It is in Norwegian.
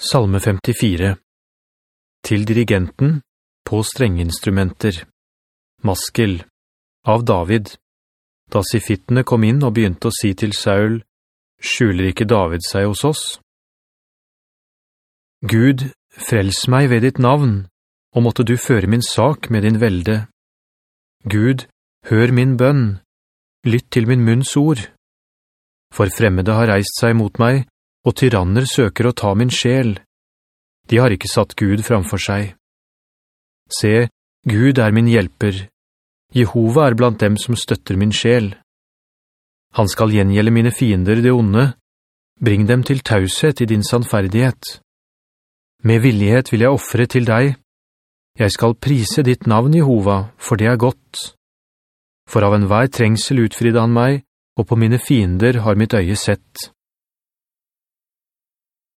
Salme 54 Til dirigenten på strenginstrumenter Maskel av David Da sifittene kom inn og begynte å si til Saul Skjuler ikke David seg hos oss? Gud, frels meg ved ditt navn, og måtte du føre min sak med din velde. Gud, hør min bønn, lytt til min munns ord. For fremmede har reist seg mot meg, og tyranner søker å ta min sjel. De har ikke satt Gud framfor seg. Se, Gud er min hjelper. Jehova er blant dem som støtter min sjel. Han skal gjengjelle mine fiender det onde. Bring dem til taushet i din sannferdighet. Med villighet vil jeg offre til deg. Jeg skal prise ditt navn, Jehova, for det er godt. For av enhver trengsel utfridde han meg, og på mine fiender har mitt øye sett.